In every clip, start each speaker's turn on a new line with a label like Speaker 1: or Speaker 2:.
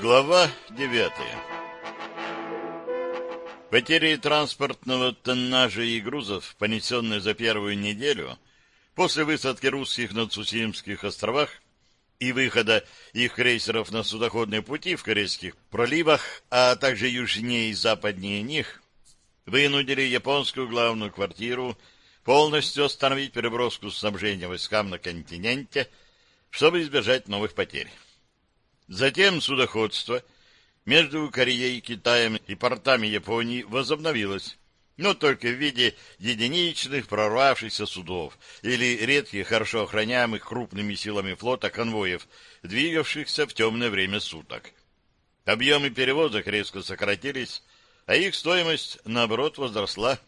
Speaker 1: Глава девятая Потери транспортного тоннажа и грузов, понесенные за первую неделю, после высадки русских на Цусимских островах и выхода их крейсеров на судоходные пути в Корейских проливах, а также южнее и западнее них, вынудили японскую главную квартиру полностью остановить переброску снабжения войскам на континенте, чтобы избежать новых потерь. Затем судоходство между Кореей, Китаем и портами Японии возобновилось, но только в виде единичных прорвавшихся судов или редких, хорошо охраняемых крупными силами флота конвоев, двигавшихся в темное время суток. Объемы перевозок резко сократились, а их стоимость, наоборот, возросла.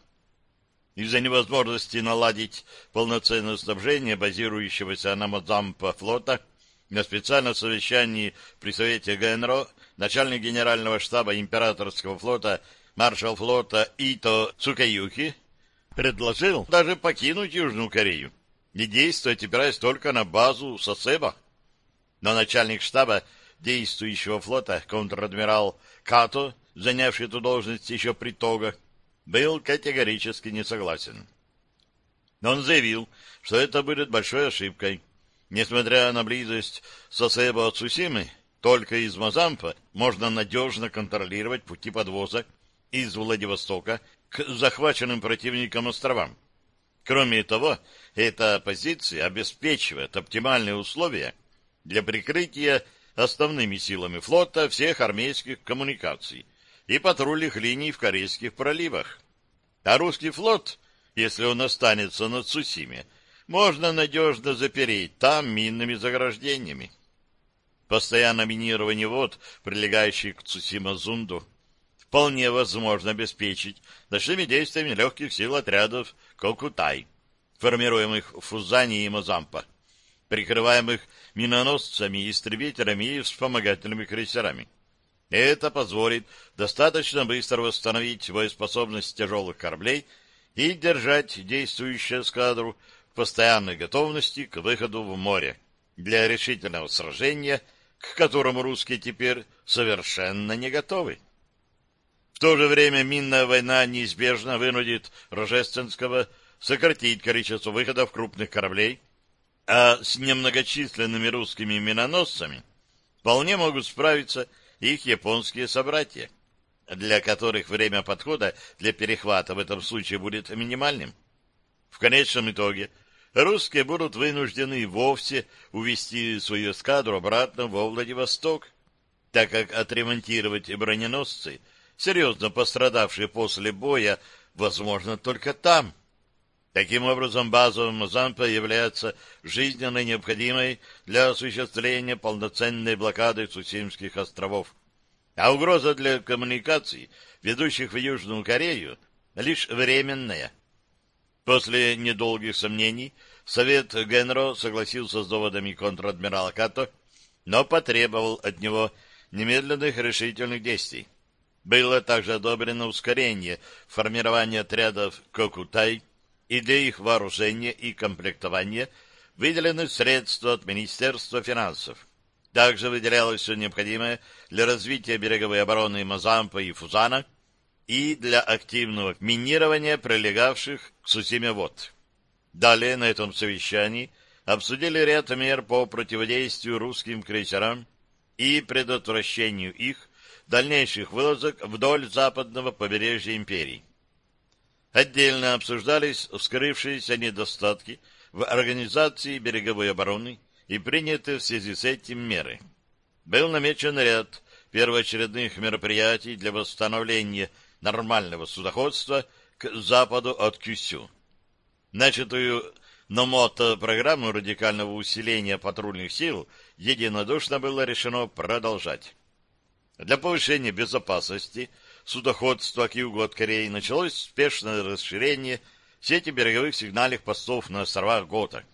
Speaker 1: Из-за невозможности наладить полноценное снабжение базирующегося на Мозампа флота – на специальном совещании при Совете ГНРО начальник генерального штаба императорского флота маршал флота Ито Цукаюки предложил даже покинуть Южную Корею и действовать, опираясь только на базу Сосеба. Но начальник штаба действующего флота, контр-адмирал Като, занявший эту должность еще при Того, был категорически не согласен. Но он заявил, что это будет большой ошибкой, Несмотря на близость Сосебо от Сусимы, только из Мазампа можно надежно контролировать пути подвоза из Владивостока к захваченным противникам островам. Кроме того, эта позиция обеспечивает оптимальные условия для прикрытия основными силами флота всех армейских коммуникаций и патрульных линий в Корейских проливах. А русский флот, если он останется на Цусиме, можно надежно запереть там минными заграждениями. Постоянное минирование вод, прилегающих к Цусима-Зунду, вполне возможно обеспечить ночными действиями легких сил отрядов Кокутай, формируемых в Фузане и Мозампа, прикрываемых миноносцами, истребителями и вспомогательными крейсерами. Это позволит достаточно быстро восстановить боеспособность тяжелых кораблей и держать действующую эскадру постоянной готовности к выходу в море для решительного сражения, к которому русские теперь совершенно не готовы. В то же время минная война неизбежно вынудит Рожественского сократить количество выходов крупных кораблей, а с немногочисленными русскими миноносцами вполне могут справиться их японские собратья, для которых время подхода для перехвата в этом случае будет минимальным. В конечном итоге русские будут вынуждены вовсе увести свою эскадру обратно во Владивосток, так как отремонтировать броненосцы, серьезно пострадавшие после боя, возможно только там. Таким образом, база Мозампа является жизненно необходимой для осуществления полноценной блокады Цусимских островов. А угроза для коммуникаций, ведущих в Южную Корею, лишь временная. После недолгих сомнений Совет Генро согласился с доводами контр-адмирала Като, но потребовал от него немедленных решительных действий. Было также одобрено ускорение формирования отрядов Кокутай, и для их вооружения и комплектования выделены средства от Министерства финансов. Также выделялось все необходимое для развития береговой обороны Мазампа и Фузана – и для активного минирования прилегавших к Сусиме вод. Далее на этом совещании обсудили ряд мер по противодействию русским крейсерам и предотвращению их дальнейших вылазок вдоль западного побережья империи. Отдельно обсуждались вскрывшиеся недостатки в организации береговой обороны и принятые в связи с этим меры. Был намечен ряд первоочередных мероприятий для восстановления нормального судоходства к западу от Кюсю. Начатую Номото программу радикального усиления патрульных сил единодушно было решено продолжать. Для повышения безопасности судоходства к югу от Кореи началось спешное расширение сети береговых сигнальных постов на островах Гота.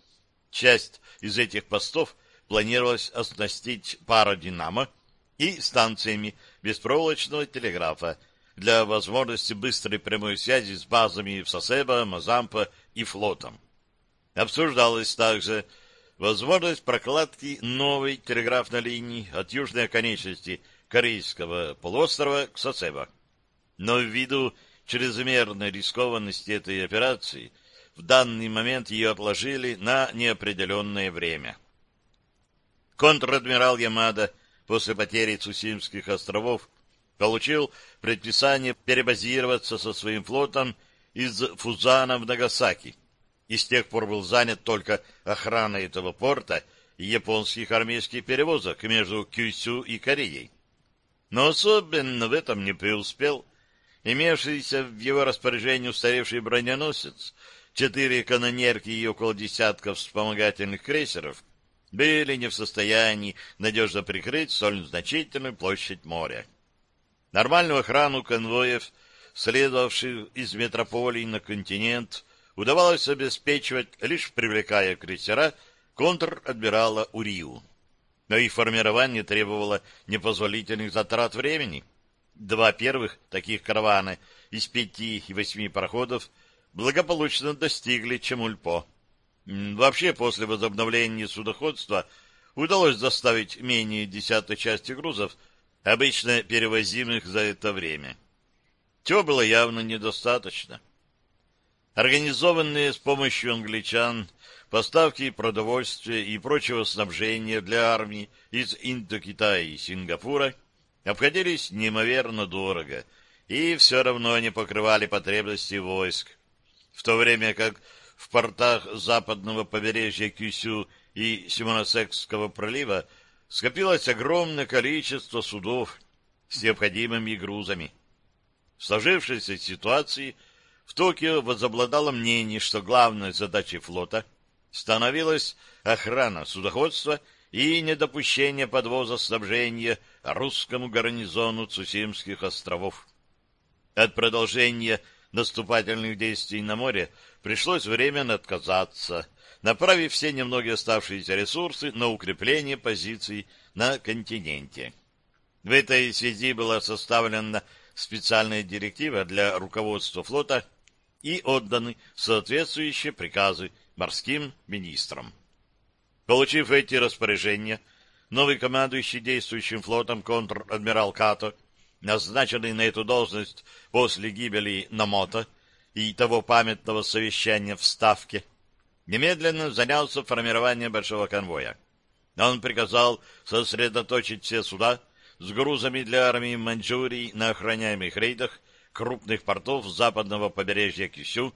Speaker 1: Часть из этих постов планировалось оснастить пародинамо и станциями беспроволочного телеграфа, для возможности быстрой прямой связи с базами в Сосебо, Мазампа и флотом. Обсуждалась также возможность прокладки новой телеграфной линии от южной оконечности Корейского полуострова к Сосеба. Но ввиду чрезмерной рискованности этой операции в данный момент ее отложили на неопределенное время. Контр-адмирал Ямада после потери Цусимских островов получил предписание перебазироваться со своим флотом из Фузана в Нагасаки и с тех пор был занят только охраной этого порта и японских армейских перевозок между Кюсю и Кореей. Но особенно в этом не преуспел имевшийся в его распоряжении устаревший броненосец, четыре канонерки и около десятка вспомогательных крейсеров были не в состоянии надежно прикрыть столь значительную площадь моря. Нормальную охрану конвоев, следовавших из метрополий на континент, удавалось обеспечивать, лишь привлекая крейсера контр-адмирала Урию. Но их формирование требовало непозволительных затрат времени — Два первых таких каравана из пяти и восьми пароходов благополучно достигли Чемульпо. Вообще, после возобновления судоходства удалось доставить менее десятой части грузов, обычно перевозимых за это время. Чего было явно недостаточно. Организованные с помощью англичан поставки продовольствия и прочего снабжения для армии из Индокитая и Сингапура обходились неимоверно дорого и все равно не покрывали потребности войск, в то время как в портах западного побережья Кюсю и Симоносекского пролива скопилось огромное количество судов с необходимыми грузами. В сложившейся ситуации в Токио возобладало мнение, что главной задачей флота становилась охрана судоходства и недопущение подвоза снабжения русскому гарнизону Цусимских островов. От продолжения наступательных действий на море пришлось временно отказаться, направив все немногие оставшиеся ресурсы на укрепление позиций на континенте. В этой связи была составлена специальная директива для руководства флота и отданы соответствующие приказы морским министрам. Получив эти распоряжения, новый командующий действующим флотом контр-адмирал Като, назначенный на эту должность после гибели Намота и того памятного совещания в Ставке, немедленно занялся формированием большого конвоя. Он приказал сосредоточить все суда с грузами для армии Маньчжурии на охраняемых рейдах крупных портов западного побережья Кисю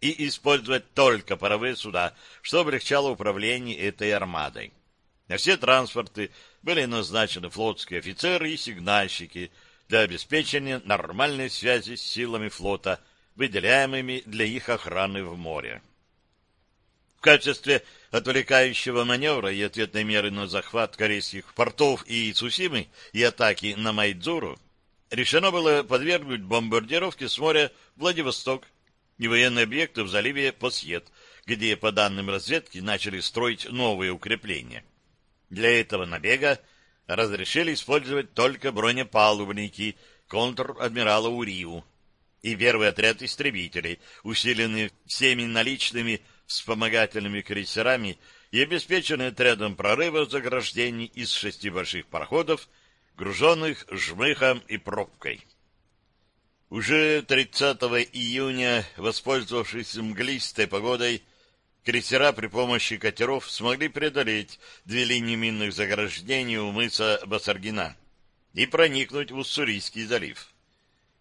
Speaker 1: и использовать только паровые суда, что облегчало управление этой армадой. На все транспорты были назначены флотские офицеры и сигнальщики для обеспечения нормальной связи с силами флота, выделяемыми для их охраны в море. Качестве отвлекающего маневра и ответной меры на захват корейских портов и Цусимы и атаки на Майдзуру решено было подвергнуть бомбардировке с моря Владивосток, и военные объекты в заливе Посьет, где, по данным разведки, начали строить новые укрепления. Для этого набега разрешили использовать только бронепалубники контр-адмирала Урию и первый отряд истребителей, усиленный всеми наличными вспомогательными крейсерами и обеспеченный отрядом прорыва заграждений из шести больших пароходов, груженных жмыхом и пробкой. Уже 30 июня, воспользовавшись мглистой погодой, крейсера при помощи катеров смогли преодолеть две линии минных заграждений у мыса Басаргина и проникнуть в Уссурийский залив.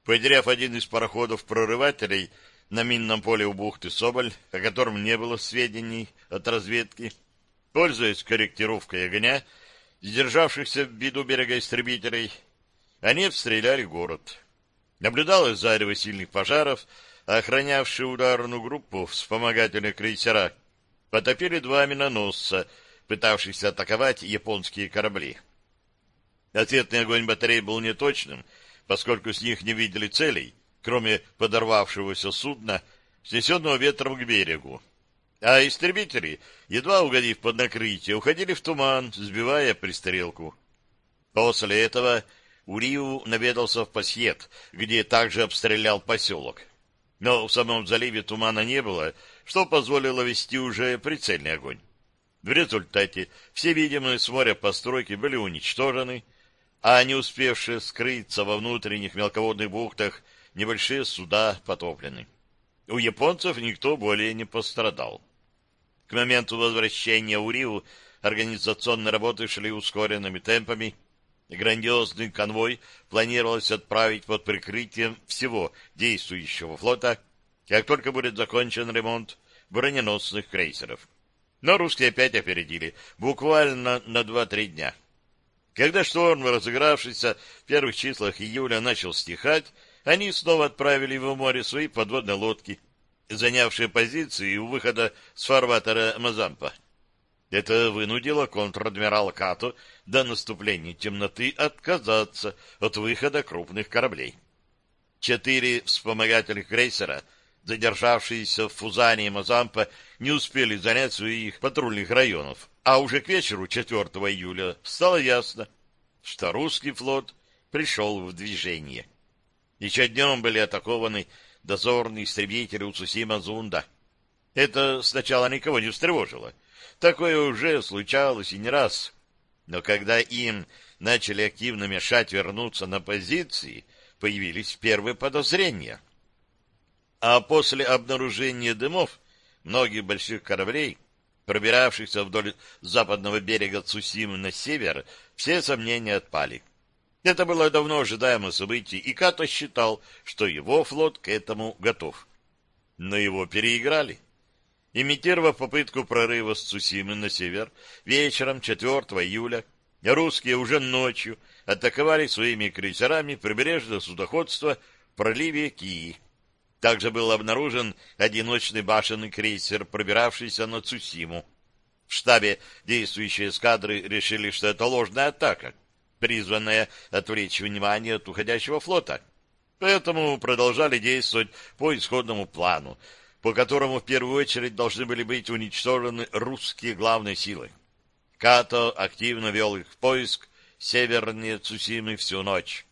Speaker 1: Потеряв один из пароходов-прорывателей на минном поле у бухты Соболь, о котором не было сведений от разведки, пользуясь корректировкой огня, сдержавшихся в виду берега истребителей, они обстреляли город. Наблюдалось зарево сильных пожаров, а охранявшие ударную группу вспомогательных крейсера потопили два миноносца, пытавшихся атаковать японские корабли. Ответный огонь батарей был неточным, поскольку с них не видели целей, кроме подорвавшегося судна, снесенного ветром к берегу. А истребители, едва угодив под накрытие, уходили в туман, сбивая пристрелку. После этого Урию наведался в Пасьет, где также обстрелял поселок. Но в самом заливе тумана не было, что позволило вести уже прицельный огонь. В результате все видимые с моря постройки были уничтожены, а не успевшие скрыться во внутренних мелководных бухтах небольшие суда потоплены. У японцев никто более не пострадал. К моменту возвращения Уриу организационные работы шли ускоренными темпами. Грандиозный конвой планировалось отправить под прикрытием всего действующего флота, как только будет закончен ремонт броненосных крейсеров. Но русские опять опередили, буквально на 2-3 дня. Когда шторм, разыгравшийся в первых числах июля, начал стихать, они снова отправили в море свои подводные лодки, занявшие позиции у выхода с фарватера Мазампа. Это вынудило контр-адмирала Като до наступления темноты отказаться от выхода крупных кораблей. Четыре вспомогательных крейсера, задержавшиеся в Фузане и Мазампа, не успели занять своих патрульных районов, а уже к вечеру 4 июля стало ясно, что русский флот пришел в движение. Еще днем были атакованы дозорные истребители у Цусима-Зунда. Это сначала никого не встревожило. Такое уже случалось и не раз. Но когда им начали активно мешать вернуться на позиции, появились первые подозрения. А после обнаружения дымов многих больших кораблей, пробиравшихся вдоль западного берега Цусимы на север, все сомнения отпали. Это было давно ожидаемое событие, и Като считал, что его флот к этому готов. Но его переиграли. Имитировав попытку прорыва с Цусимы на север, вечером 4 июля русские уже ночью атаковали своими крейсерами прибрежное судоходство в проливе Кии. Также был обнаружен одиночный башенный крейсер, пробиравшийся на Цусиму. В штабе действующие эскадры решили, что это ложная атака — призванная отвлечь внимание от уходящего флота. Поэтому продолжали действовать по исходному плану, по которому в первую очередь должны были быть уничтожены русские главные силы. Като активно вел их в поиск севернее Цусимы всю ночь.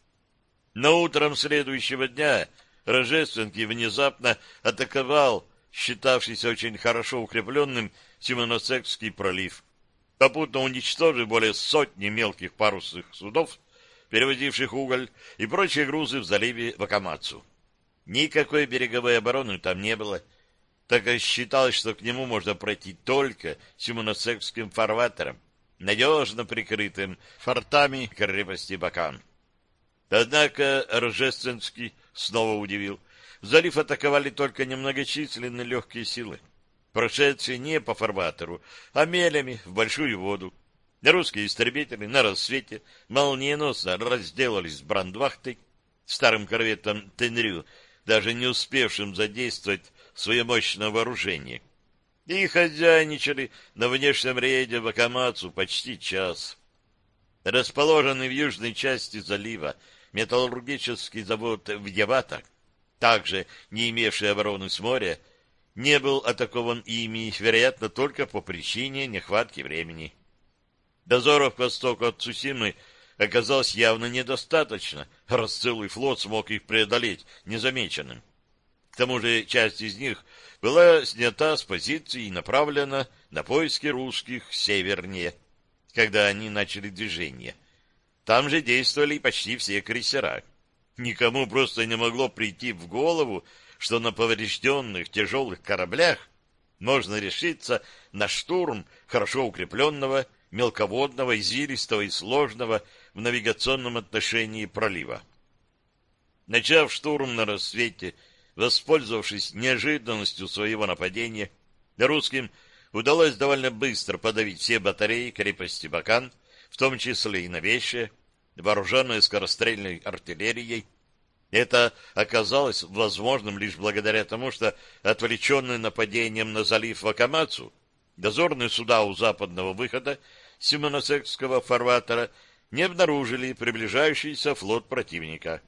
Speaker 1: Но утром следующего дня Рожественский внезапно атаковал считавшийся очень хорошо укрепленным Симоносекский пролив, попутно уничтожив более сотни мелких парусных судов, перевозивших уголь и прочие грузы в заливе Вакамацу. Никакой береговой обороны там не было, так как считалось, что к нему можно пройти только Симоносекским фарватером, надежно прикрытым фортами крепости Бакан. Однако Рожественский снова удивил. В залив атаковали только немногочисленные легкие силы прошедшие не по фарватеру, а мелями в большую воду. Русские истребители на рассвете молниеносно разделались с брандвахтой, старым корветом Тенрю, даже не успевшим задействовать свое мощное вооружение. И хозяйничали на внешнем рейде в Акамацу почти час. Расположенный в южной части залива металлургический завод в Явата, также не имевший обороны с моря, не был атакован ими, вероятно, только по причине нехватки времени. Дозоров к востоку от Цусимы оказалось явно недостаточно, раз целый флот смог их преодолеть незамеченным. К тому же часть из них была снята с позиции и направлена на поиски русских севернее, когда они начали движение. Там же действовали почти все крейсера. Никому просто не могло прийти в голову, что на поврежденных тяжелых кораблях можно решиться на штурм хорошо укрепленного, мелководного, извилистого и сложного в навигационном отношении пролива. Начав штурм на рассвете, воспользовавшись неожиданностью своего нападения, русским удалось довольно быстро подавить все батареи крепости Бакан, в том числе и новейшие, вооруженные скорострельной артиллерией, это оказалось возможным лишь благодаря тому, что отвлеченные нападением на залив Вакамацу дозорные суда у западного выхода Симоносекского фарватера не обнаружили приближающийся флот противника.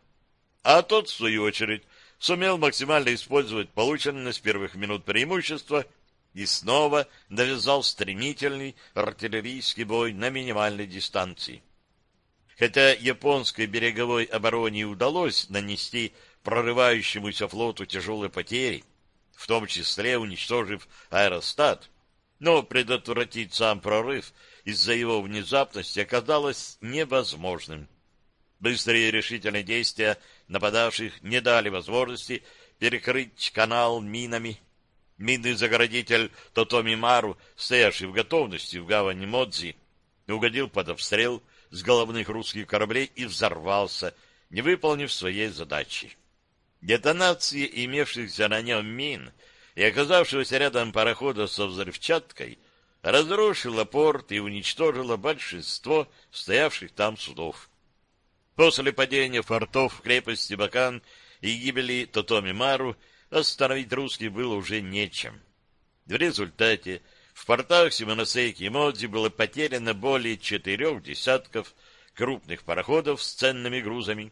Speaker 1: А тот, в свою очередь, сумел максимально использовать полученное с первых минут преимущество и снова навязал стремительный артиллерийский бой на минимальной дистанции. Хотя японской береговой обороне удалось нанести прорывающемуся флоту тяжелые потери, в том числе уничтожив аэростат, но предотвратить сам прорыв из-за его внезапности оказалось невозможным. Быстрые и решительные действия нападавших не дали возможности перекрыть канал минами. Минный заградитель Тотоми Мару, стоявший в готовности в гавани Модзи, угодил под обстрел с головных русских кораблей и взорвался, не выполнив своей задачи. Детонации имевшихся на нем мин и оказавшегося рядом парохода со взрывчаткой разрушила порт и уничтожила большинство стоявших там судов. После падения фортов крепости Бакан и гибели Тотоми Мару остановить русских было уже нечем. В результате в портах Симоносейки и Модзи было потеряно более четырех десятков крупных пароходов с ценными грузами,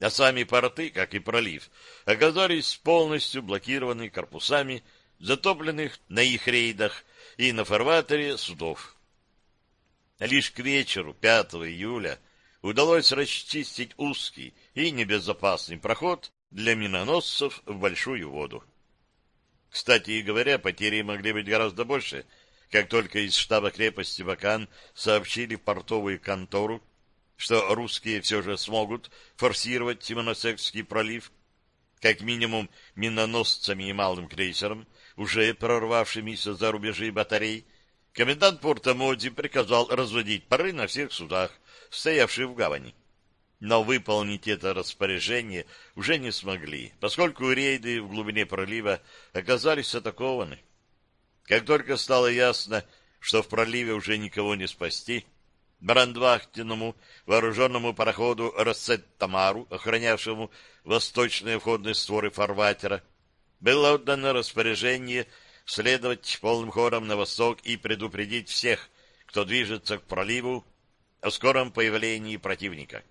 Speaker 1: а сами порты, как и пролив, оказались полностью блокированы корпусами затопленных на их рейдах и на фарватере судов. Лишь к вечеру 5 июля удалось расчистить узкий и небезопасный проход для миноносцев в большую воду. Кстати говоря, потери могли быть гораздо больше, как только из штаба крепости Бакан сообщили в портовую контору, что русские все же смогут форсировать Тимоносекский пролив, как минимум миноносцами и малым крейсером, уже прорвавшимися за рубежи батарей, комендант порта Моди приказал разводить пары на всех судах, стоявших в гавани. Но выполнить это распоряжение уже не смогли, поскольку рейды в глубине пролива оказались атакованы. Как только стало ясно, что в проливе уже никого не спасти, брандвахтенному вооруженному пароходу «Рассет-Тамару», охранявшему восточные входные створы фарватера, было отдано распоряжение следовать полным ходом на восток и предупредить всех, кто движется к проливу, о скором появлении противника.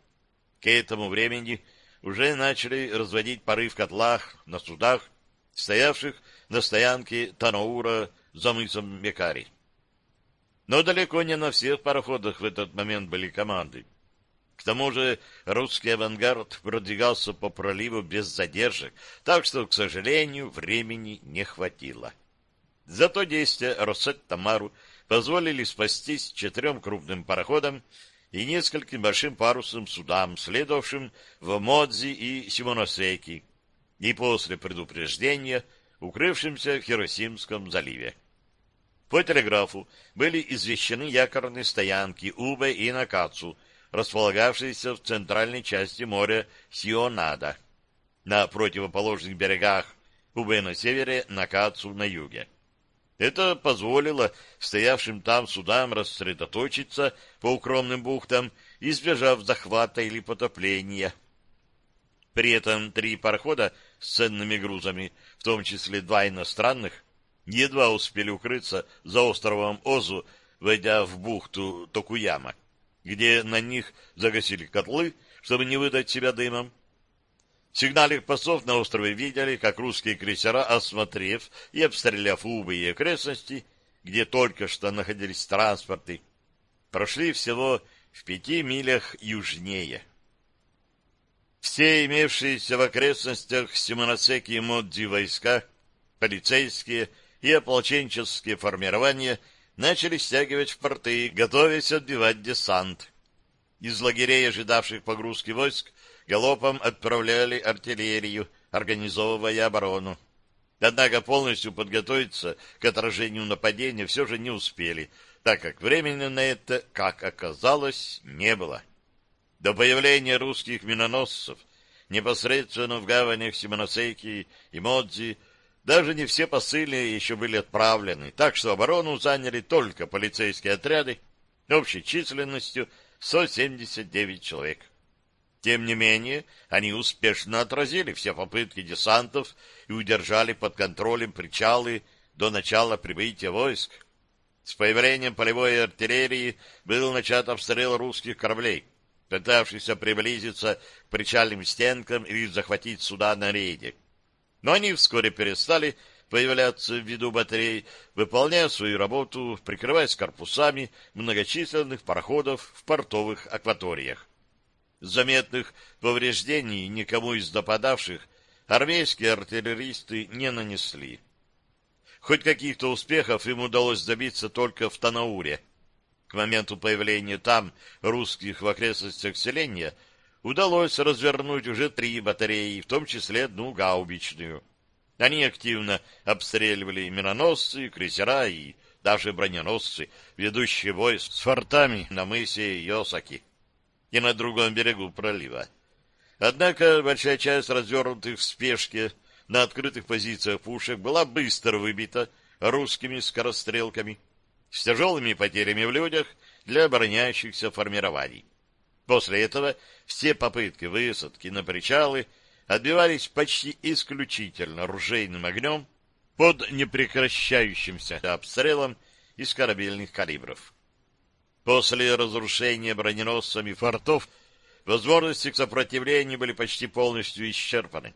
Speaker 1: К этому времени уже начали разводить пары в котлах на судах, стоявших на стоянке Танаура за мысом Мекари. Но далеко не на всех пароходах в этот момент были команды. К тому же русский авангард продвигался по проливу без задержек, так что, к сожалению, времени не хватило. Зато действия Росет-Тамару позволили спастись четырем крупным пароходам и нескольким большим парусным судам, следовавшим в Модзи и Симоносеки, и после предупреждения, укрывшимся в Хиросимском заливе. По телеграфу были извещены якорные стоянки Убе и Накацу, располагавшиеся в центральной части моря Сионада, на противоположных берегах Убе на севере, Накацу на юге. Это позволило стоявшим там судам рассредоточиться по укромным бухтам, избежав захвата или потопления. При этом три парохода с ценными грузами, в том числе два иностранных, едва успели укрыться за островом Озу, войдя в бухту Токуяма, где на них загасили котлы, чтобы не выдать себя дымом, Сигналик постов на острове видели, как русские крейсера, осмотрев и обстреляв Убы и окрестности, где только что находились транспорты, прошли всего в пяти милях южнее. Все имевшиеся в окрестностях Симоносеки и Модзи войска, полицейские и ополченческие формирования начали стягивать в порты, готовясь отбивать десант. Из лагерей, ожидавших погрузки войск, галопом отправляли артиллерию, организовывая оборону. Однако полностью подготовиться к отражению нападения все же не успели, так как времени на это, как оказалось, не было. До появления русских миноносцев непосредственно в гаванях Симоносейки и Модзи даже не все посыльные еще были отправлены, так что оборону заняли только полицейские отряды общей численностью 179 человек. Тем не менее, они успешно отразили все попытки десантов и удержали под контролем причалы до начала прибытия войск. С появлением полевой артиллерии был начат обстрел русских кораблей, пытавшихся приблизиться к причальным стенкам или захватить суда на рейде. Но они вскоре перестали появляться в виду батарей, выполняя свою работу, прикрываясь корпусами многочисленных пароходов в портовых акваториях. Заметных повреждений никому из нападавших армейские артиллеристы не нанесли. Хоть каких-то успехов им удалось добиться только в Танауре. К моменту появления там русских в окрестностях селения удалось развернуть уже три батареи, в том числе одну гаубичную. Они активно обстреливали миноносцы, крейсера и даже броненосцы, ведущие бой с фортами на мысе Йосаки и на другом берегу пролива. Однако большая часть развернутых в спешке на открытых позициях пушек была быстро выбита русскими скорострелками с тяжелыми потерями в людях для обороняющихся формирований. После этого все попытки высадки на причалы отбивались почти исключительно ружейным огнем под непрекращающимся обстрелом из корабельных калибров. После разрушения броненосцами фортов возможности к сопротивлению были почти полностью исчерпаны.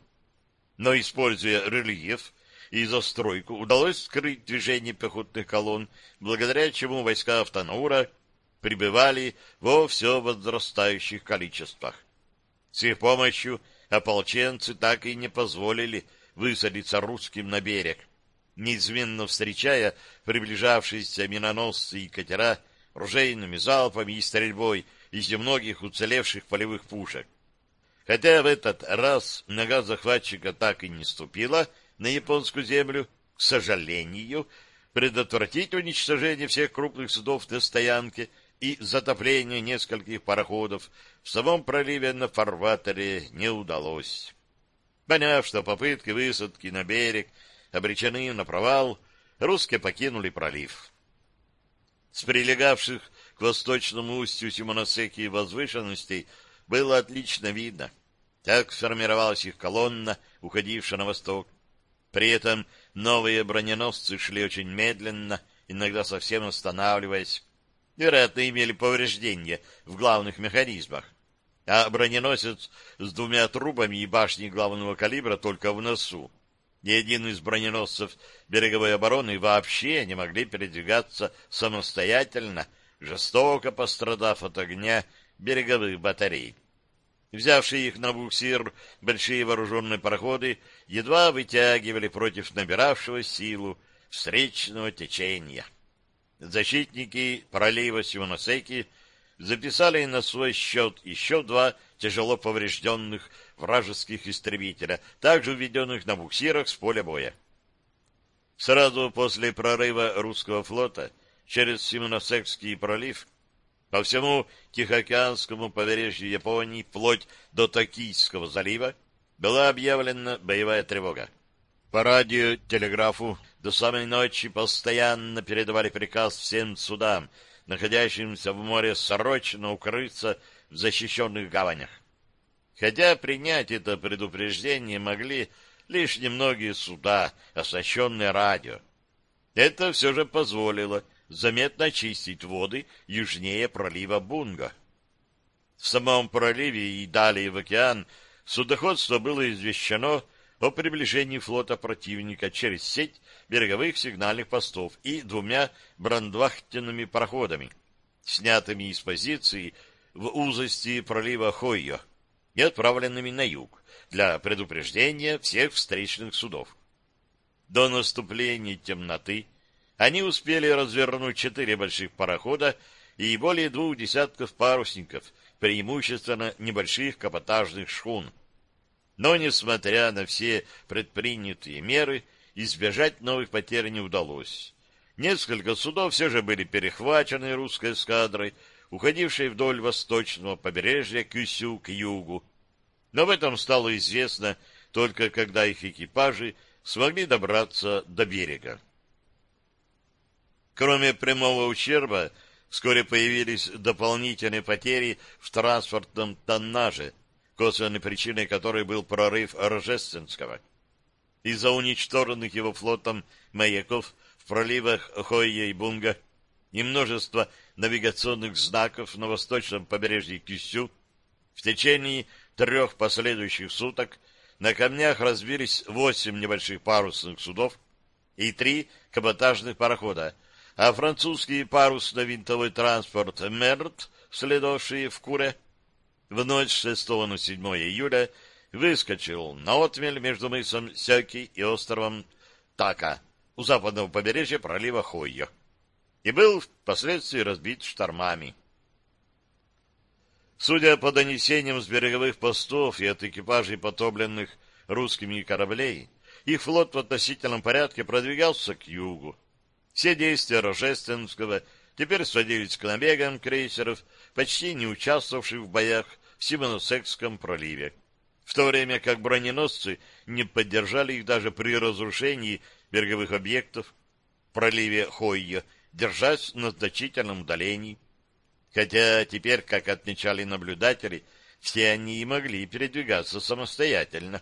Speaker 1: Но, используя рельеф и застройку, удалось скрыть движение пехотных колонн, благодаря чему войска Автонаура прибывали во все возрастающих количествах. С их помощью ополченцы так и не позволили высадиться русским на берег, неизменно встречая приближавшиеся миноносцы и катера ружейными залпами и стрельбой из немногих уцелевших полевых пушек. Хотя в этот раз нога захватчика так и не ступила на японскую землю, к сожалению, предотвратить уничтожение всех крупных судов на стоянке и затопление нескольких пароходов в самом проливе на фарватере не удалось. Поняв, что попытки высадки на берег обречены на провал, русские покинули пролив. С прилегавших к восточному устью Симоносеки возвышенностей было отлично видно, как сформировалась их колонна, уходившая на восток. При этом новые броненосцы шли очень медленно, иногда совсем останавливаясь. Вероятно, имели повреждения в главных механизмах. А броненосец с двумя трубами и башней главного калибра только в носу. Ни один из броненосцев береговой обороны вообще не могли передвигаться самостоятельно, жестоко пострадав от огня береговых батарей. Взявшие их на буксир большие вооруженные пароходы едва вытягивали против набиравшего силу встречного течения. Защитники пролива Симоносеки записали на свой счет еще два тяжело поврежденных вражеских истребителя, также введенных на буксирах с поля боя. Сразу после прорыва русского флота через Симоносекский пролив по всему Тихоокеанскому побережью Японии, вплоть до Токийского залива, была объявлена боевая тревога. По радио, телеграфу до самой ночи постоянно передавали приказ всем судам, находящимся в море, срочно укрыться в защищенных гаванях. Хотя принять это предупреждение могли лишь немногие суда, оснащенные радио. Это все же позволило заметно очистить воды южнее пролива Бунга. В самом проливе и далее в океан судоходство было извещено о приближении флота противника через сеть береговых сигнальных постов и двумя брандвахтенными пароходами, снятыми из позиции в узости пролива Хойо и отправленными на юг для предупреждения всех встречных судов. До наступления темноты они успели развернуть четыре больших парохода и более двух десятков парусников, преимущественно небольших капотажных шхун. Но, несмотря на все предпринятые меры, избежать новых потерь не удалось. Несколько судов все же были перехвачены русской эскадрой, уходившей вдоль восточного побережья Кюсю к югу. Но в этом стало известно только когда их экипажи смогли добраться до берега. Кроме прямого ущерба, вскоре появились дополнительные потери в транспортном тоннаже, косвенной причиной которой был прорыв Рожественского. Из-за уничтоженных его флотом маяков в проливах Хойя и Бунга и множество навигационных знаков на восточном побережье Кисю. В течение трех последующих суток на камнях разбились восемь небольших парусных судов и три каботажных парохода, а французский парусно-винтовой транспорт «Мерт», следовавший в Куре, в ночь с 6 на 7 июля выскочил на отмель между мысом Сёки и островом Така у западного побережья пролива Хойо и был впоследствии разбит штормами. Судя по донесениям с береговых постов и от экипажей потопленных русскими кораблей, их флот в относительном порядке продвигался к югу. Все действия Рожественского теперь сводились к набегам крейсеров, почти не участвовавших в боях в Симоносекском проливе, в то время как броненосцы не поддержали их даже при разрушении береговых объектов в проливе Хойя, держась на значительном удалении. Хотя теперь, как отмечали наблюдатели, все они и могли передвигаться самостоятельно.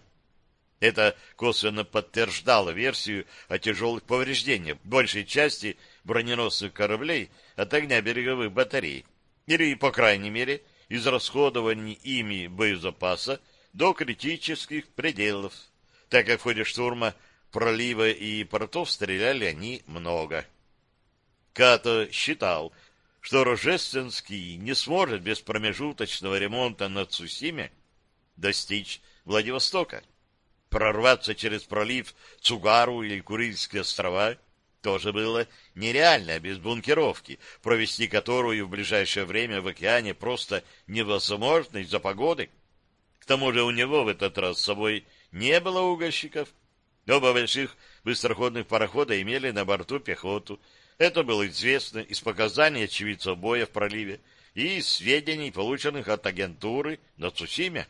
Speaker 1: Это косвенно подтверждало версию о тяжелых повреждениях большей части броненосных кораблей от огня береговых батарей, или, по крайней мере, израсходования ими боезапаса до критических пределов, так как в ходе штурма пролива и портов стреляли они много. Като считал, что Рожественский не сможет без промежуточного ремонта на Цусиме достичь Владивостока. Прорваться через пролив Цугару или Курильские острова тоже было нереально без бункеровки, провести которую в ближайшее время в океане просто невозможно из-за погоды. К тому же у него в этот раз с собой не было угольщиков. Оба больших быстроходных парохода имели на борту пехоту, это было известно из показаний очевидцев боя в проливе и из сведений, полученных от агентуры на Цусиме.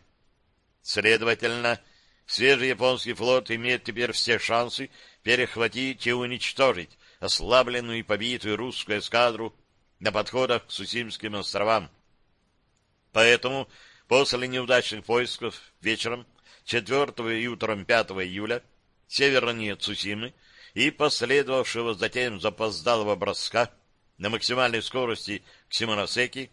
Speaker 1: Следовательно, свежий японский флот имеет теперь все шансы перехватить и уничтожить ослабленную и побитую русскую эскадру на подходах к Сусимским островам. Поэтому после неудачных поисков вечером 4 и утром 5 июля севернее Цусимы и последовавшего затем запоздалого броска на максимальной скорости к Симоносеки,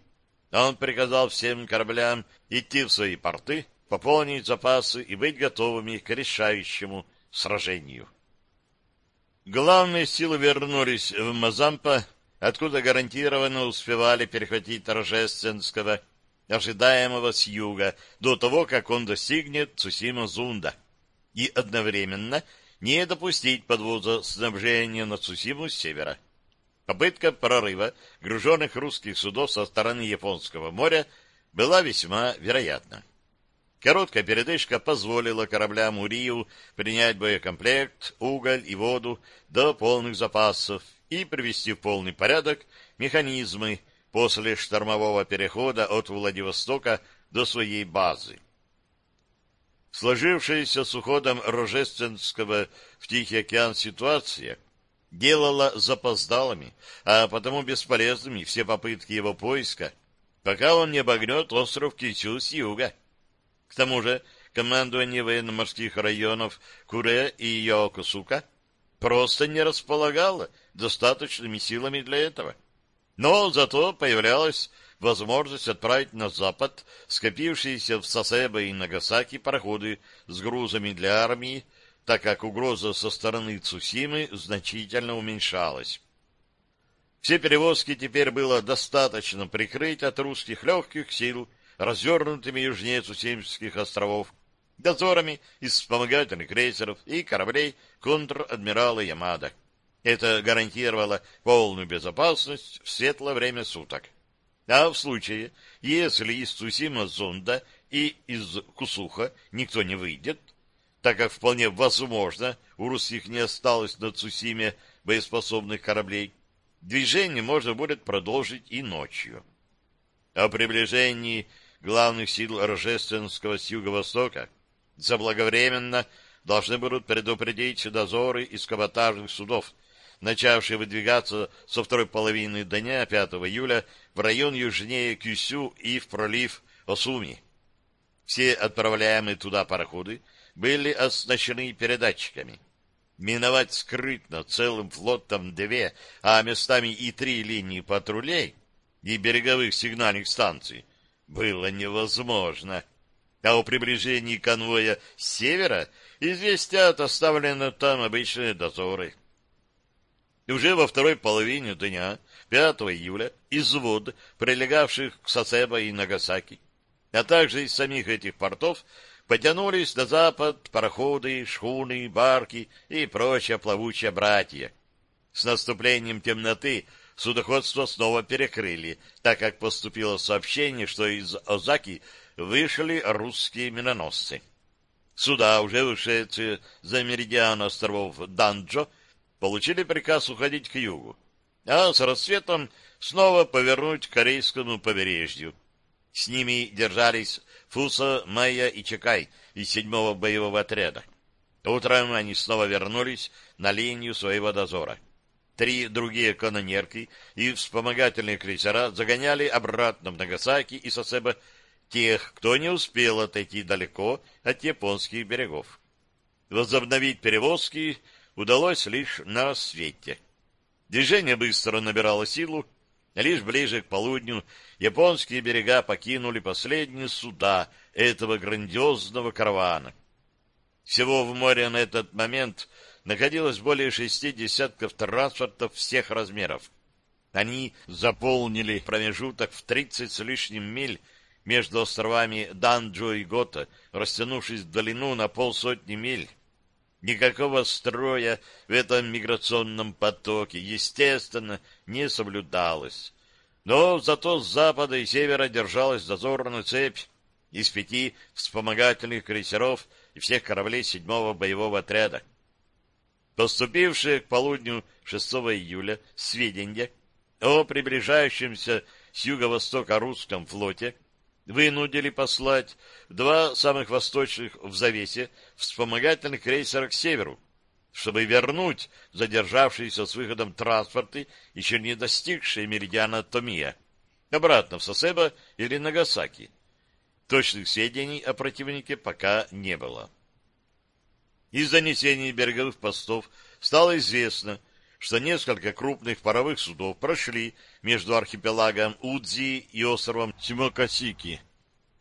Speaker 1: он приказал всем кораблям идти в свои порты, пополнить запасы и быть готовыми к решающему сражению. Главные силы вернулись в Мазампа, откуда гарантированно успевали перехватить Рожественского, ожидаемого с юга, до того, как он достигнет Цусима-Зунда, и одновременно не допустить подвоза снабжения на Цусиму с севера. Попытка прорыва груженных русских судов со стороны Японского моря была весьма вероятна. Короткая передышка позволила кораблям Урию принять боекомплект, уголь и воду до полных запасов и привести в полный порядок механизмы после штормового перехода от Владивостока до своей базы. Сложившаяся с уходом Рожественского в Тихий океан ситуация делала запоздалыми, а потому бесполезными все попытки его поиска, пока он не обогнет остров Кисю с юга. К тому же командование военно-морских районов Куре и Йокосука просто не располагало достаточными силами для этого. Но зато появлялась возможность отправить на запад скопившиеся в Сосебо и Нагасаки пароходы с грузами для армии, так как угроза со стороны Цусимы значительно уменьшалась. Все перевозки теперь было достаточно прикрыть от русских легких сил, развернутыми южнее Цусимских островов, дозорами из вспомогательных крейсеров и кораблей контр-адмирала Ямада. Это гарантировало полную безопасность в светлое время суток. А в случае, если из Цусима зонда и из Кусуха никто не выйдет, так как вполне возможно, у русских не осталось на Цусиме боеспособных кораблей, движение можно будет продолжить и ночью. О приближении главных сил Рожественского с юго-востока заблаговременно должны будут предупредить дозоры из каботажных судов, начавшие выдвигаться со второй половины дня 5 июля в район южнее Кюсю и в пролив Осуми. Все отправляемые туда пароходы были оснащены передатчиками. Миновать скрытно целым флотом две, а местами и три линии патрулей и береговых сигнальных станций было невозможно. А о приближении конвоя с севера известят оставленные там обычные дозоры. Уже во второй половине дня 5 июля из вод, прилегавших к Сосебо и Нагасаки, а также из самих этих портов, потянулись на запад пароходы, шхуны, барки и прочие плавучие братья. С наступлением темноты судоходство снова перекрыли, так как поступило сообщение, что из Озаки вышли русские миноносцы. Суда, уже вышедшие за меридиан островов Данджо, получили приказ уходить к югу, а с рассветом снова повернуть к корейскому побережью. С ними держались Фуса, Майя и Чекай из седьмого боевого отряда. Утром они снова вернулись на линию своего дозора. Три другие канонерки и вспомогательные крейсера загоняли обратно в Нагасаки и Сосеба тех, кто не успел отойти далеко от японских берегов. Возобновить перевозки удалось лишь на рассвете. Движение быстро набирало силу, лишь ближе к полудню японские берега покинули последние суда этого грандиозного каравана. Всего в море на этот момент находилось более шести десятков транспортов всех размеров. Они заполнили промежуток в тридцать с лишним миль между островами Данджо и Гота, растянувшись в долину на полсотни миль. Никакого строя в этом миграционном потоке, естественно, не соблюдалось. Но зато с запада и севера держалась дозорная цепь из пяти вспомогательных крейсеров и всех кораблей седьмого боевого отряда. Поступившие к полудню 6 июля сведения о приближающемся с юго-востока русском флоте вынудили послать два самых восточных в завесе вспомогательных крейсера к северу, чтобы вернуть задержавшиеся с выходом транспорты, еще не достигшие меридиана Томия, обратно в Сосебо или Нагасаки. Точных сведений о противнике пока не было. Из занесений береговых постов стало известно, что несколько крупных паровых судов прошли между архипелагом Удзи и островом Симокосики,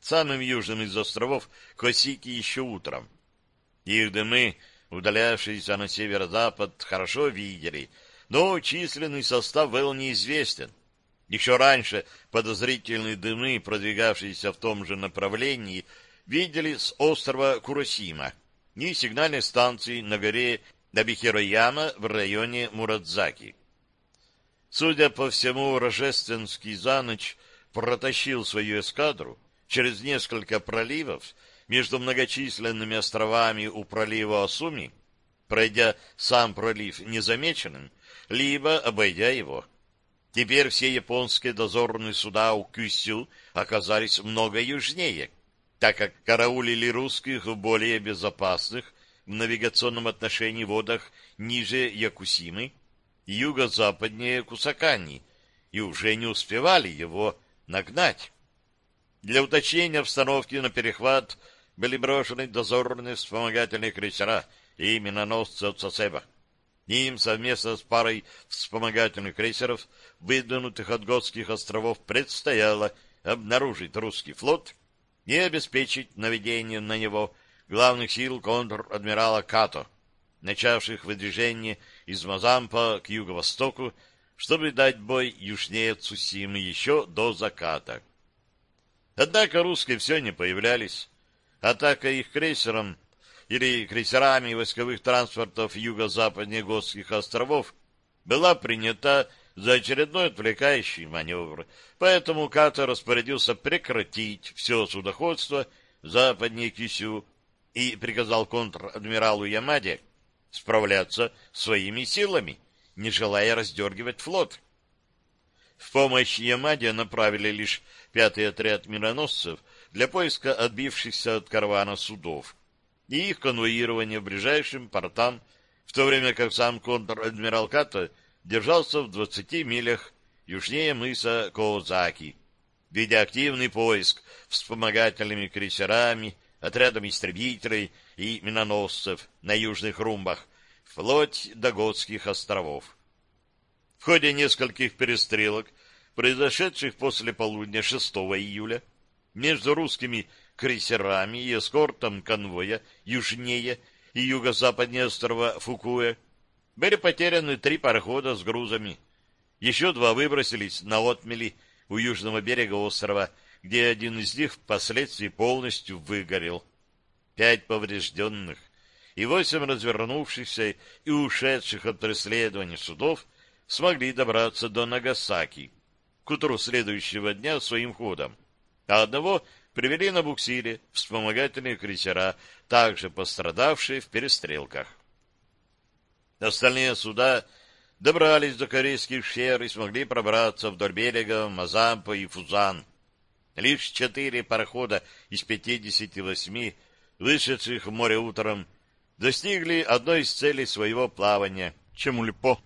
Speaker 1: самым южным из островов Косики еще утром. Их дымы, удалявшиеся на северо-запад, хорошо видели, но численный состав был неизвестен. Еще раньше подозрительные дымы, продвигавшиеся в том же направлении, видели с острова Куросима и сигнальной станции на горе Набихирояма в районе Мурадзаки. Судя по всему, Рожественский за ночь протащил свою эскадру через несколько проливов между многочисленными островами у пролива Осуми, пройдя сам пролив незамеченным, либо обойдя его. Теперь все японские дозорные суда у Кюсю оказались много южнее, так как караулили русских в более безопасных в навигационном отношении водах ниже Якусимы, юго-западнее Кусакани, и уже не успевали его нагнать. Для уточнения обстановки на перехват были брошены дозорные вспомогательные крейсера и миноносцы от Сосеба. Им совместно с парой вспомогательных крейсеров, выдвинутых от Готских островов, предстояло обнаружить русский флот и обеспечить наведение на него главных сил контр-адмирала Като, начавших выдвижение из Мазампа к юго-востоку, чтобы дать бой южнее Цусимы еще до заката. Однако русские все не появлялись. Атака их крейсером или крейсерами войсковых транспортов юго-западнее Готских островов была принята за очередной отвлекающий маневр, поэтому Като распорядился прекратить все судоходство западнее Кисю и приказал контр-адмиралу Ямаде справляться своими силами, не желая раздергивать флот. В помощь Ямаде направили лишь пятый отряд мироносцев для поиска отбившихся от каравана судов и их конвоирования в ближайшим портам, в то время как сам контр-адмирал Като держался в 20 милях южнее мыса Коозаки, ведя активный поиск вспомогательными крейсерами отрядом истребителей и миноносцев на южных румбах, вплоть до Готских островов. В ходе нескольких перестрелок, произошедших после полудня 6 июля, между русскими крейсерами и эскортом конвоя южнее и юго-западнее острова Фукуэ, были потеряны три парохода с грузами. Еще два выбросились на отмели у южного берега острова где один из них впоследствии полностью выгорел. Пять поврежденных и восемь развернувшихся и ушедших от преследования судов смогли добраться до Нагасаки к утру следующего дня своим ходом, а одного привели на буксире вспомогательные крейсера, также пострадавшие в перестрелках. Остальные суда добрались до корейских шер и смогли пробраться вдоль берега Мазампа и Фузан. Лишь четыре парохода из пятидесяти восьми, вышедших в море утром, достигли одной из целей своего плавания — Чемульпо.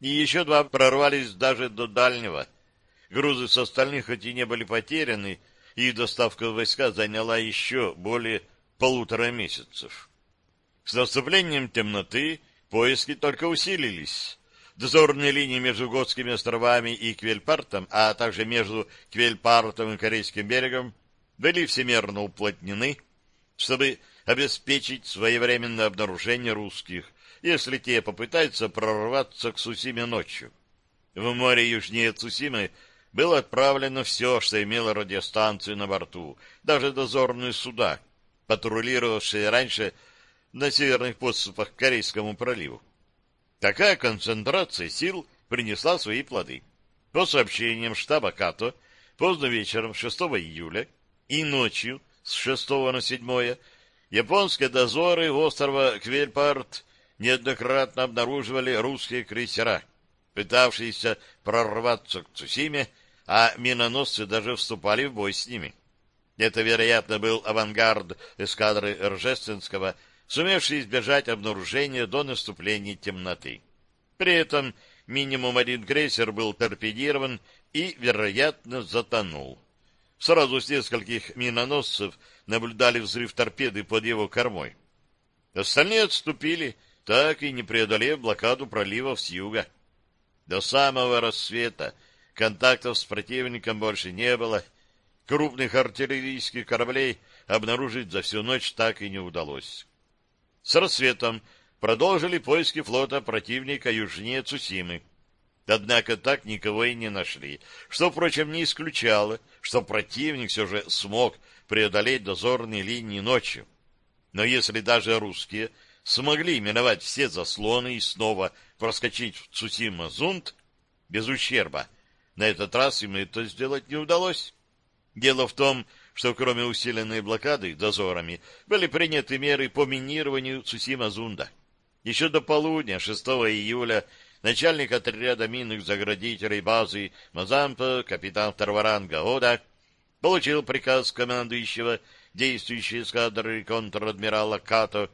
Speaker 1: И еще два прорвались даже до дальнего. Грузы с остальных хоть и не были потеряны, и доставка войска заняла еще более полутора месяцев. С наступлением темноты поиски только усилились. Дозорные линии между Готскими островами и Квельпартом, а также между Квельпартом и Корейским берегом, были всемерно уплотнены, чтобы обеспечить своевременное обнаружение русских, если те попытаются прорваться к Сусиме ночью. В море южнее Цусимы было отправлено все, что имело радиостанцию на борту, даже дозорные суда, патрулировавшие раньше на северных подступах к Корейскому проливу. Такая концентрация сил принесла свои плоды. По сообщениям штаба КАТО, поздно вечером 6 июля и ночью с 6 на 7 японские дозоры острова Квельпарт неоднократно обнаруживали русские крейсера, пытавшиеся прорваться к Цусиме, а миноносцы даже вступали в бой с ними. Это, вероятно, был авангард эскадры Ржественского сумевший избежать обнаружения до наступления темноты. При этом минимум один крейсер был торпедирован и, вероятно, затонул. Сразу с нескольких миноносцев наблюдали взрыв торпеды под его кормой. Остальные отступили, так и не преодолев блокаду проливов с юга. До самого рассвета контактов с противником больше не было. Крупных артиллерийских кораблей обнаружить за всю ночь так и не удалось. С рассветом продолжили поиски флота противника южнее Цусимы. Однако так никого и не нашли, что, впрочем, не исключало, что противник все же смог преодолеть дозорные линии ночью. Но если даже русские смогли миновать все заслоны и снова проскочить в Цусима-Зунд без ущерба, на этот раз им это сделать не удалось. Дело в том, что кроме усиленной блокады дозорами были приняты меры по минированию Цусима-Зунда. Еще до полудня 6 июля начальник отряда минных заградителей базы Мазампа, капитан второго ранга Ода, получил приказ командующего действующей эскадры контр-адмирала Като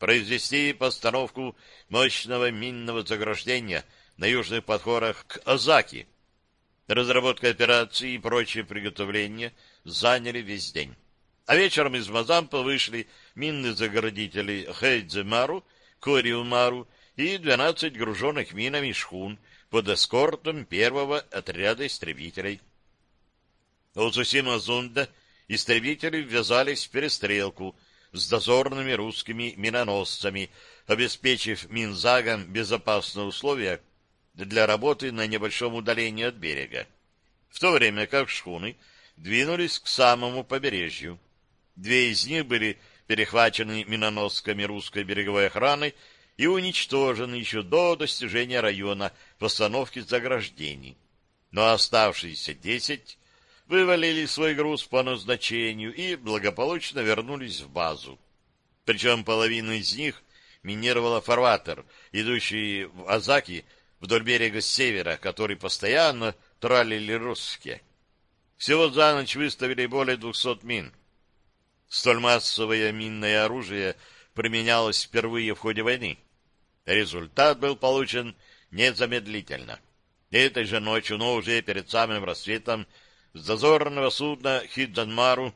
Speaker 1: произвести постановку мощного минного заграждения на южных подходах к Азаки. Разработка операции и прочие приготовления — заняли весь день. А вечером из Мазампа вышли минные заградители Хейдземару, Кориумару и 12 груженных минами шхун под эскортом первого отряда истребителей. У Цусима-Зунда истребители ввязались в перестрелку с дозорными русскими миноносцами, обеспечив Минзагам безопасные условия для работы на небольшом удалении от берега. В то время как шхуны двинулись к самому побережью. Две из них были перехвачены миноносками русской береговой охраны и уничтожены еще до достижения района постановки заграждений. Но оставшиеся десять вывалили свой груз по назначению и благополучно вернулись в базу. Причем половина из них минировала фарватер, идущий в Азаки вдоль берега с севера, который постоянно тралили русские. Всего за ночь выставили более 200 мин. Столь массовое минное оружие применялось впервые в ходе войны. Результат был получен незамедлительно. Этой же ночью, но уже перед самым рассветом, с дозорного судна Хидзанмару,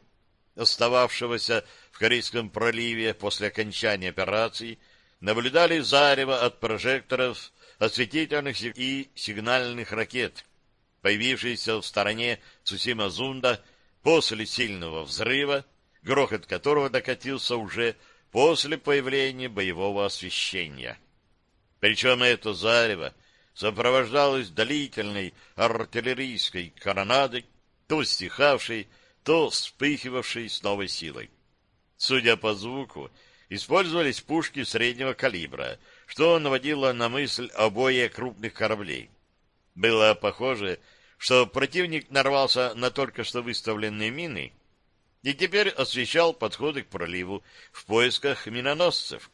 Speaker 1: остававшегося в Корейском проливе после окончания операции, наблюдали зарево от прожекторов, осветительных и сигнальных ракет, появившийся в стороне Цусима-Зунда после сильного взрыва, грохот которого докатился уже после появления боевого освещения. Причем это зарево сопровождалось длительной артиллерийской коронадой, то стихавшей, то вспыхивавшей с новой силой. Судя по звуку, использовались пушки среднего калибра, что наводило на мысль о бое крупных кораблей. Было похоже, что противник нарвался на только что выставленные мины и теперь освещал подходы к проливу в поисках миноносцев.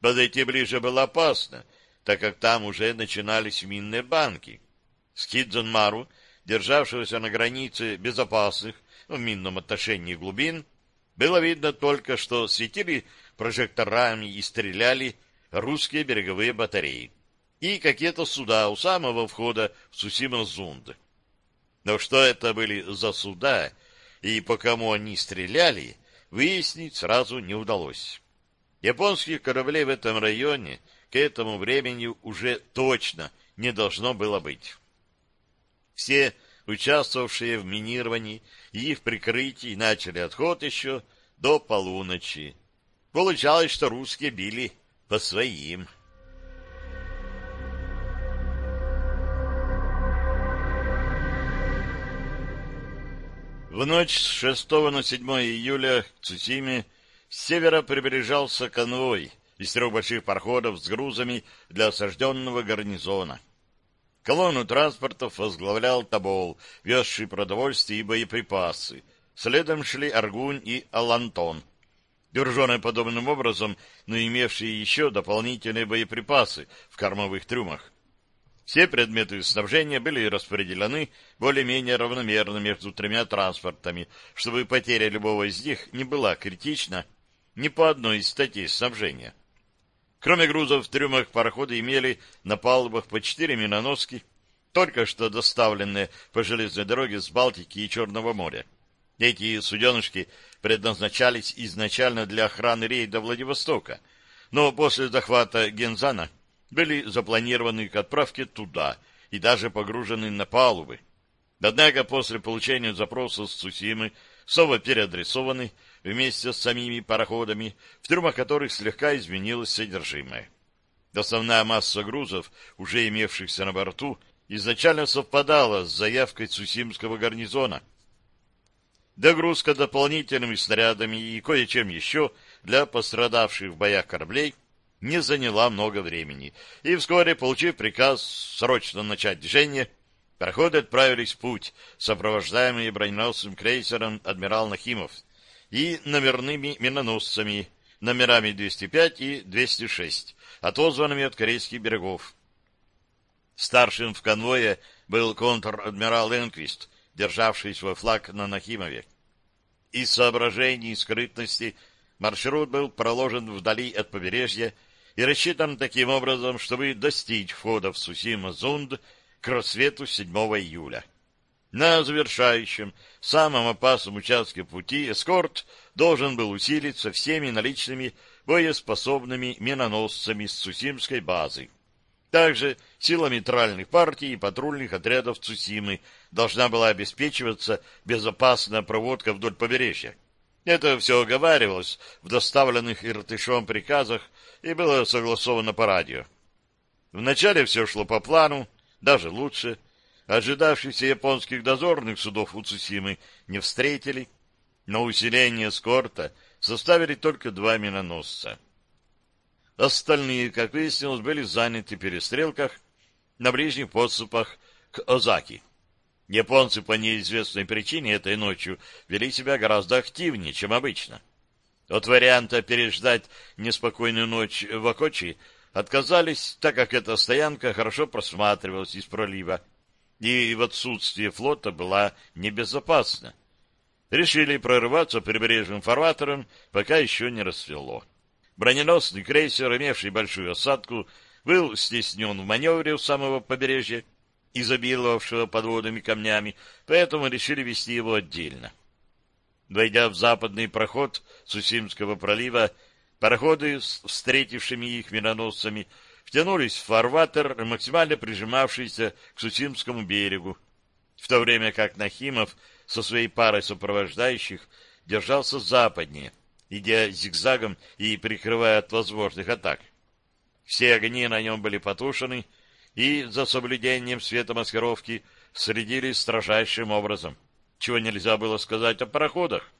Speaker 1: Подойти ближе было опасно, так как там уже начинались минные банки. Скидзон-Мару, державшегося на границе безопасных в минном отношении глубин, было видно только, что светили прожекторами и стреляли русские береговые батареи и какие-то суда у самого входа в Сусима-Зунд. Но что это были за суда и по кому они стреляли, выяснить сразу не удалось. Японских кораблей в этом районе к этому времени уже точно не должно было быть. Все участвовавшие в минировании и в прикрытии начали отход еще до полуночи. Получалось, что русские били по своим. В ночь с 6 на 7 июля к Цусиме с севера приближался конвой из трех больших пароходов с грузами для осажденного гарнизона. Колонну транспортов возглавлял Табол, везший продовольствие и боеприпасы. Следом шли Аргунь и Алантон, груженные подобным образом, но имевшие еще дополнительные боеприпасы в кормовых трюмах. Все предметы снабжения были распределены более-менее равномерно между тремя транспортами, чтобы потеря любого из них не была критична ни по одной из статей снабжения. Кроме грузов в трюмах пароходы имели на палубах по четыре миноноски, только что доставленные по железной дороге с Балтики и Черного моря. Эти суденышки предназначались изначально для охраны рейда Владивостока, но после захвата Гензана были запланированы к отправке туда и даже погружены на палубы. Однако после получения запроса с Цусимы снова переадресованы вместе с самими пароходами, в трюмах которых слегка изменилось содержимое. Основная масса грузов, уже имевшихся на борту, изначально совпадала с заявкой Цусимского гарнизона. Догрузка дополнительными снарядами и кое-чем еще для пострадавших в боях кораблей – не заняла много времени, и вскоре, получив приказ срочно начать движение, пароходы отправились в путь, сопровождаемые броненосцем крейсером «Адмирал Нахимов» и номерными миноносцами номерами 205 и 206, отозванными от корейских берегов. Старшим в конвое был контр-адмирал Энквист, державший свой флаг на Нахимове. Из соображений скрытности маршрут был проложен вдали от побережья и рассчитан таким образом, чтобы достичь входа в Сусима-Зунд к рассвету 7 июля. На завершающем, самом опасном участке пути эскорт должен был усилиться всеми наличными боеспособными миноносцами с Цусимской базы. Также силами тральных партий и патрульных отрядов Цусимы должна была обеспечиваться безопасная проводка вдоль побережья. Это все оговаривалось в доставленных Иртышом приказах и было согласовано по радио. Вначале все шло по плану, даже лучше. Ожидавшихся японских дозорных судов у Цусимы не встретили, но усиление скорта составили только два миноносца. Остальные, как выяснилось, были заняты в перестрелках на ближних подступах к Озаки. Японцы по неизвестной причине этой ночью вели себя гораздо активнее, чем обычно. От варианта переждать неспокойную ночь в Акочи отказались, так как эта стоянка хорошо просматривалась из пролива, и в отсутствие флота была небезопасна. Решили прорываться прибрежным фарватером, пока еще не рассвело. Броненосный крейсер, имевший большую осадку, был стеснен в маневре у самого побережья, изобиловавшего подводными камнями, поэтому решили вести его отдельно. Войдя в западный проход Сусимского пролива, пароходы с встретившими их миноносцами втянулись в фарватер, максимально прижимавшийся к Сусимскому берегу, в то время как Нахимов со своей парой сопровождающих держался западнее, идя зигзагом и прикрывая от возможных атак. Все огни на нем были потушены, и за соблюдением светомаскировки следили строжайшим образом чего нельзя было сказать о пароходах.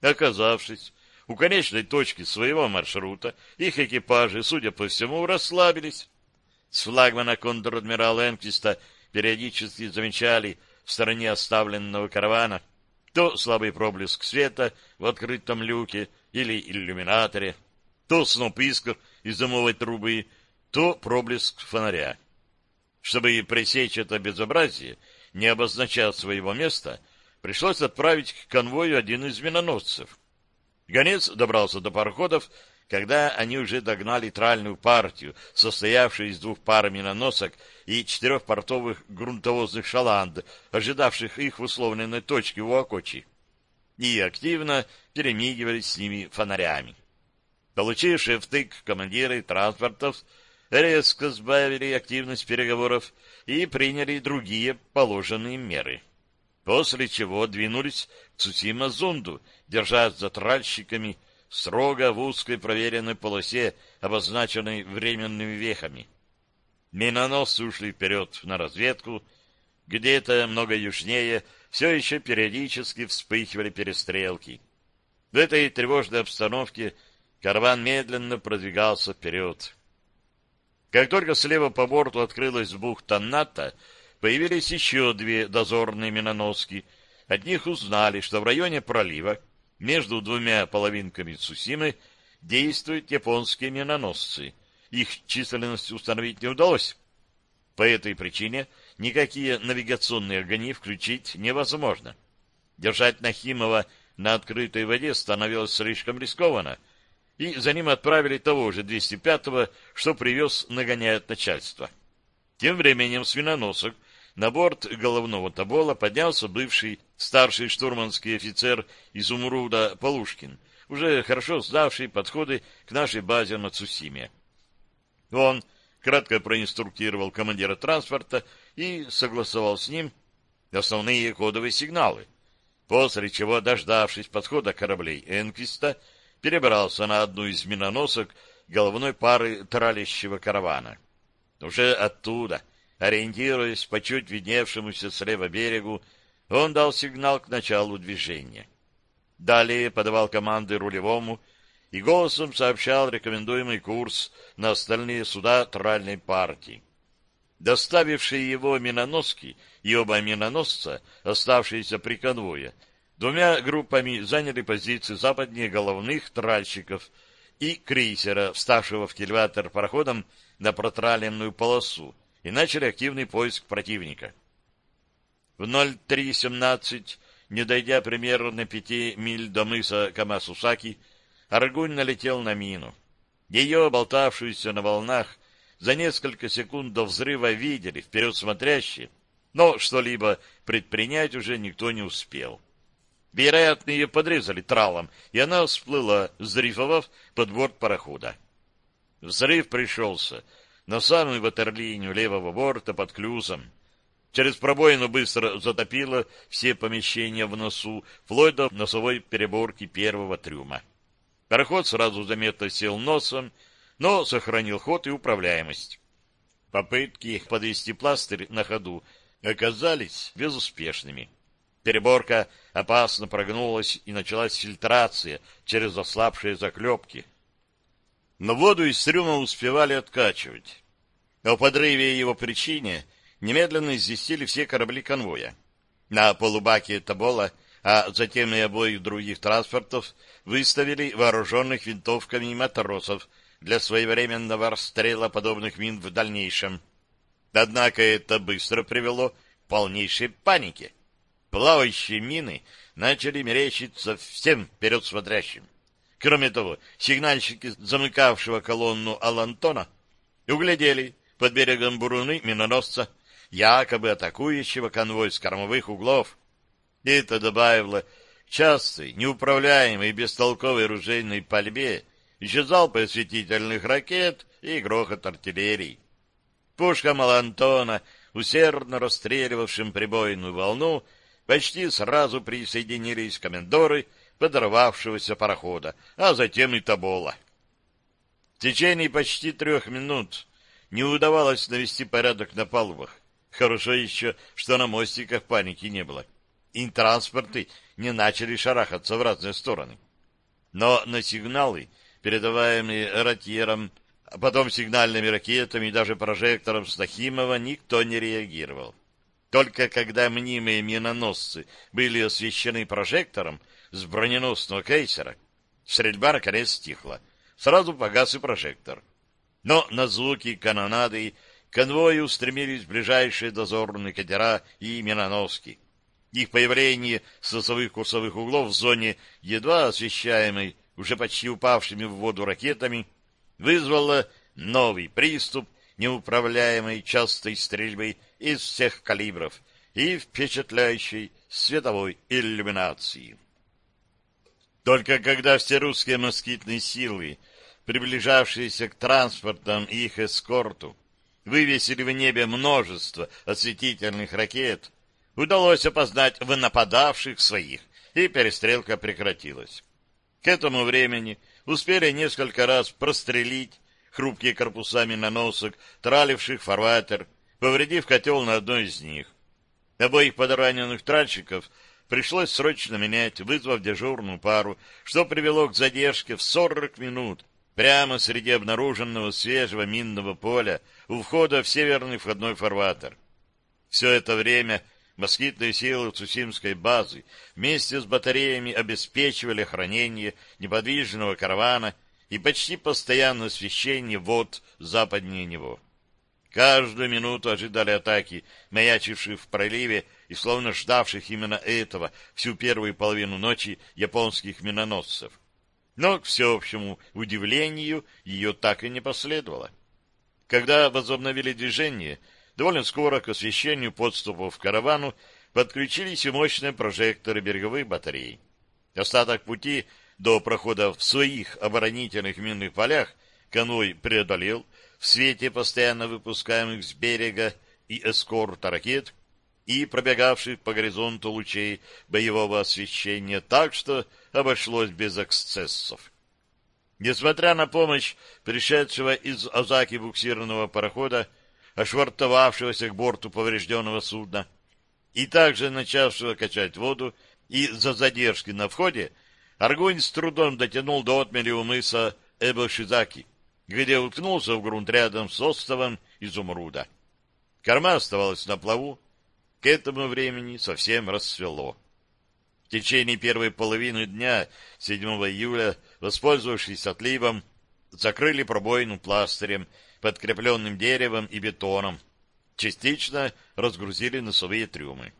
Speaker 1: Оказавшись У конечной точки своего маршрута их экипажи, судя по всему, расслабились. С флагмана контр-адмирала Энквиста периодически замечали в стороне оставленного каравана то слабый проблеск света в открытом люке или иллюминаторе, то сноп искр из дымовой трубы, то проблеск фонаря. Чтобы пресечь это безобразие, не обозначая своего места, пришлось отправить к конвою один из миноносцев. Гонец добрался до пароходов, когда они уже догнали тральную партию, состоявшую из двух пар миноносок и четырех портовых грунтовозных шаланд, ожидавших их в условленной точке у Окочи, и активно перемигивались с ними фонарями. Получившие втык командиры транспортов резко сбавили активность переговоров и приняли другие положенные меры. После чего двинулись к Цусима-Зунду, держась за тральщиками, строго в узкой проверенной полосе, обозначенной временными вехами. Миноносцы ушли вперед на разведку, где-то много южнее все еще периодически вспыхивали перестрелки. В этой тревожной обстановке караван медленно продвигался вперед. Как только слева по борту открылась бухта НАТО, появились еще две дозорные миноноски. От них узнали, что в районе пролива между двумя половинками Цусимы действуют японские миноносцы. Их численность установить не удалось. По этой причине никакие навигационные огни включить невозможно. Держать Нахимова на открытой воде становилось слишком рискованно, и за ним отправили того же 205-го, что привез нагоняет начальство. Тем временем с миноносок на борт головного табола поднялся бывший старший штурманский офицер Изумруда Полушкин, уже хорошо сдавший подходы к нашей базе на Цусиме. Он кратко проинструктировал командира транспорта и согласовал с ним основные кодовые сигналы, после чего, дождавшись подхода кораблей Энквиста, перебрался на одну из миноносок головной пары тралящего каравана. Уже оттуда — Ориентируясь по чуть видневшемуся слева берегу, он дал сигнал к началу движения. Далее подавал команды рулевому и голосом сообщал рекомендуемый курс на остальные суда тральной партии. Доставившие его миноноски и оба миноносца, оставшиеся при конвое, двумя группами заняли позиции западнее головных тральщиков и крейсера, вставшего в кильватер пароходом на протраленную полосу, и начали активный поиск противника. В 03.17, не дойдя примерно пяти миль до мыса Камасусаки, Аргунь налетел на мину. Ее, болтавшуюся на волнах, за несколько секунд до взрыва видели вперед смотрящие, но что-либо предпринять уже никто не успел. Вероятно, ее подрезали тралом, и она всплыла, сдрифовав под борт парохода. Взрыв пришелся на самую ватерлинию левого борта под клюзом. Через пробоину быстро затопило все помещения в носу, вплоть до носовой переборки первого трюма. Пароход сразу заметно сел носом, но сохранил ход и управляемость. Попытки подвести пластырь на ходу оказались безуспешными. Переборка опасно прогнулась, и началась фильтрация через ослабшие заклепки но воду из трюма успевали откачивать. О подрыве и его причине немедленно известили все корабли конвоя. На полубаке Табола, а затем и обоих других транспортов, выставили вооруженных винтовками матросов для своевременного расстрела подобных мин в дальнейшем. Однако это быстро привело к полнейшей панике. Плавающие мины начали мерещиться всем вперед смотрящим. Кроме того, сигнальщики замыкавшего колонну Алантона углядели под берегом Буруны миноносца, якобы атакующего конвой с кормовых углов. И это добавило частой, неуправляемой и бестолковой ружейной пальбе еще залпы осветительных ракет и грохот артиллерии. Пушкам Алантона, усердно расстреливавшим прибойную волну, почти сразу присоединились комендоры подорвавшегося парохода, а затем и Табола. В течение почти трех минут не удавалось навести порядок на палубах. Хорошо еще, что на мостиках паники не было. И транспорты не начали шарахаться в разные стороны. Но на сигналы, передаваемые ротьером, а потом сигнальными ракетами и даже прожектором Стахимова, никто не реагировал. Только когда мнимые миноносцы были освещены прожектором с броненосного крейсера, стрельба наконец стихла. Сразу погас и прожектор. Но на звуки канонады конвои устремились ближайшие дозорные катера и миноноски. Их появление с носовых курсовых углов в зоне, едва освещаемой уже почти упавшими в воду ракетами, вызвало новый приступ неуправляемой частой стрельбы из всех калибров и впечатляющей световой иллюминации. Только когда все русские москитные силы, приближавшиеся к транспортам и их эскорту, вывесили в небе множество осветительных ракет, удалось опознать в нападавших своих, и перестрелка прекратилась. К этому времени успели несколько раз прострелить хрупкие корпуса миноносок, траливших фарватер, повредив котел на одной из них. Обоих подраненных тральщиков пришлось срочно менять, вызвав дежурную пару, что привело к задержке в 40 минут прямо среди обнаруженного свежего минного поля у входа в северный входной фарватер. Все это время москитные силы Цусимской базы вместе с батареями обеспечивали охранение неподвижного каравана и почти постоянное освещение вод западнее него. Каждую минуту ожидали атаки, маячивших в проливе и словно ждавших именно этого всю первую половину ночи японских миноносцев. Но, к всеобщему удивлению, ее так и не последовало. Когда возобновили движение, довольно скоро к освещению подступов к каравану подключились и мощные прожекторы береговых батарей. Остаток пути до прохода в своих оборонительных минных полях конвой преодолел в свете постоянно выпускаемых с берега и эскорта ракет и пробегавших по горизонту лучей боевого освещения так, что обошлось без эксцессов. Несмотря на помощь пришедшего из Озаки буксированного парохода, ошвартовавшегося к борту поврежденного судна, и также начавшего качать воду, и за задержки на входе, Аргунь с трудом дотянул до отмели у мыса Эбошизаки, где уткнулся в грунт рядом с островом изумруда. Корма оставалась на плаву. К этому времени совсем рассвело. В течение первой половины дня, 7 июля, воспользовавшись отливом, закрыли пробоину пластырем, подкрепленным деревом и бетоном. Частично разгрузили носовые трюмы.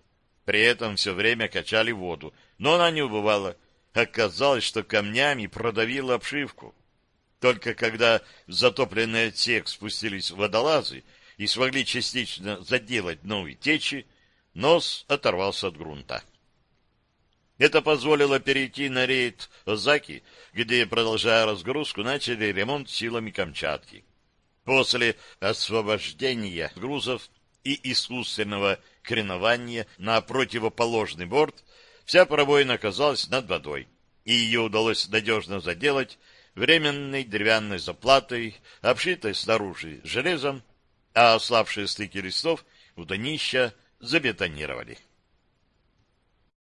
Speaker 1: При этом все время качали воду, но она не убывала, Оказалось, что камнями продавило обшивку. Только когда в затопленный отсек спустились водолазы и смогли частично заделать новые течи, нос оторвался от грунта. Это позволило перейти на рейд Озаки, где, продолжая разгрузку, начали ремонт силами Камчатки. После освобождения грузов и искусственного кренования на противоположный борт Вся пробоина оказалась над водой, и ее удалось надежно заделать временной деревянной заплатой, обшитой снаружи железом, а ослабшие стыки листов у днища забетонировали.